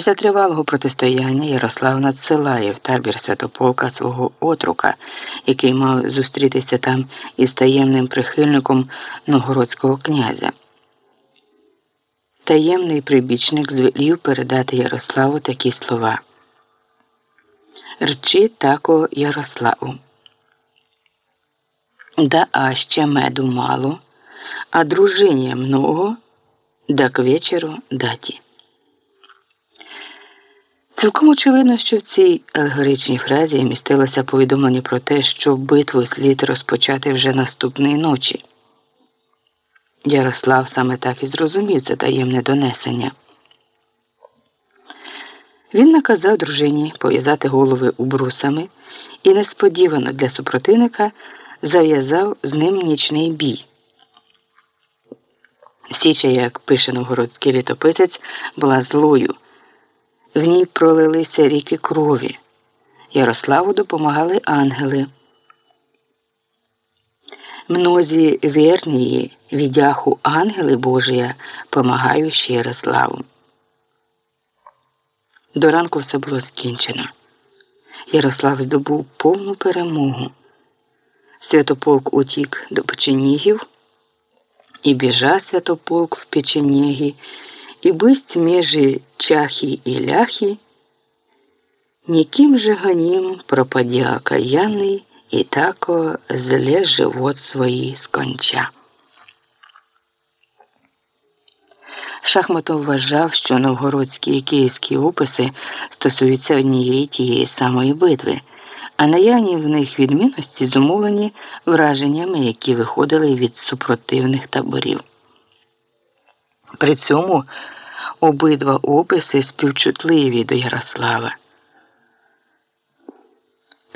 Після тривалого протистояння Ярослав надсилає в табір святополка свого отрука, який мав зустрітися там із таємним прихильником новгородського князя. Таємний прибічник звелів передати Ярославу такі слова. Рчи тако Ярославу. Да а ще меду мало, а дружині много, да к вечеру даті. Цілком очевидно, що в цій алегоричній фразі містилося повідомлення про те, що битву слід розпочати вже наступної ночі. Ярослав саме так і зрозумів це таємне донесення. Він наказав дружині пов'язати голови убрусами і несподівано для супротивника зав'язав з ним нічний бій. Січа, як пише новгородський літописець, була злою. В ній пролилися ріки крові. Ярославу допомагали ангели. Мнозі вірнії відяху ангели Божія помагаючи Ярославу. До ранку все було скінчено. Ярослав здобув повну перемогу. Святополк утік до печенігів, і біжа святополк в печенегі, і бысть межі чахи і ляхи, ніким же ганім пропадя окаянний, і тако зле живот свої сконча. Шахматов вважав, що новгородські і київські описи стосуються однієї тієї самої битви, а наявні в них відмінності зумовлені враженнями, які виходили від супротивних таборів. При цьому обидва описи співчутливі до Ярослава.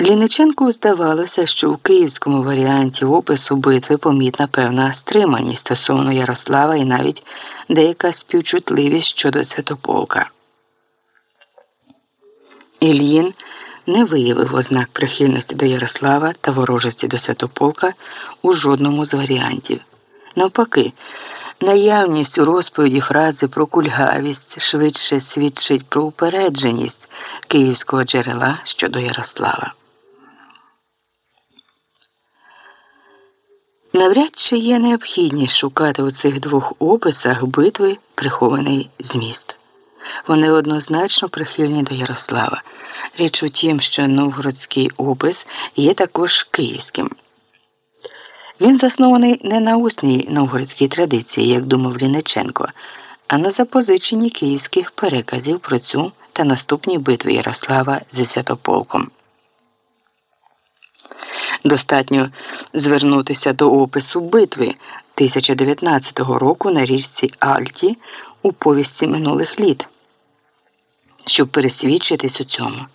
Ліниченку здавалося, що у київському варіанті опису битви помітна певна стриманість стосовно Ярослава і навіть деяка співчутливість щодо Святополка. Ільїн не виявив ознак прихильності до Ярослава та ворожості до Святополка у жодному з варіантів. Навпаки, наявність у розповіді фрази про кульгавість швидше свідчить про упередженість київського джерела щодо Ярослава. Навряд чи є необхідність шукати у цих двох описах битви прихований зміст. Вони однозначно прихильні до Ярослава. Річ у тім, що новгородський опис є також київським. Він заснований не на усній новгородській традиції, як думав Ліниченко, а на запозиченні київських переказів про цю та наступні битви Ярослава зі Святополком. Достатньо звернутися до опису битви 1019 року на річці Альті у повісті минулих літ, щоб пересвідчитись у цьому.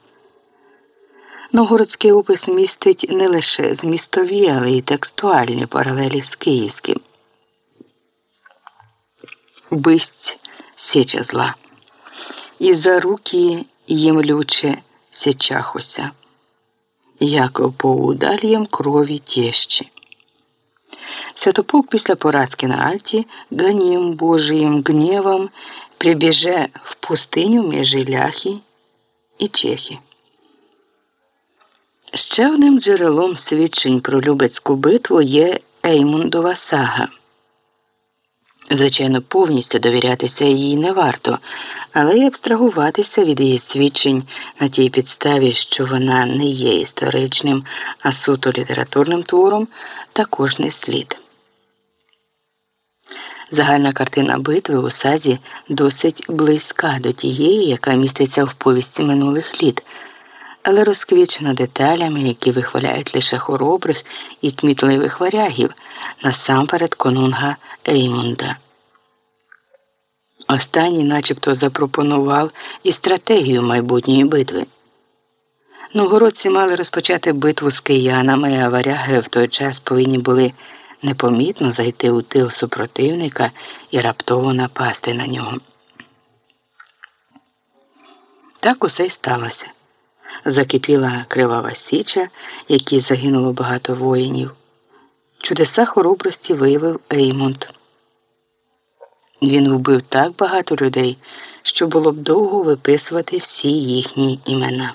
Новгородський опис містить не лише змістові, але й текстуальні паралелі з київським. Бисть сеча зла. І за руки їм люче сечахося як по удальям крові тещі. Святополк після поразки на Альті ганім Божиїм гневом прибіже в пустиню між Ляхи і Чехи. Ще одним джерелом свідчень про Любецьку битву є Еймундова сага. Звичайно, повністю довірятися їй не варто, але й абстрагуватися від її свідчень на тій підставі, що вона не є історичним, а суто літературним твором, також не слід. Загальна картина битви у сазі досить близька до тієї, яка міститься в повісті минулих літ, але розквічена деталями, які вихваляють лише хоробрих і кмітливих варягів, насамперед конунга Еймунда. Останній начебто запропонував і стратегію майбутньої битви. Новгородці мали розпочати битву з киянами, а варяги в той час повинні були непомітно зайти у тил супротивника і раптово напасти на нього. Так усе й сталося. Закипіла кривава січа, якій загинуло багато воїнів. Чудеса хоробрості виявив Еймонд. Він вбив так багато людей, що було б довго виписувати всі їхні імена.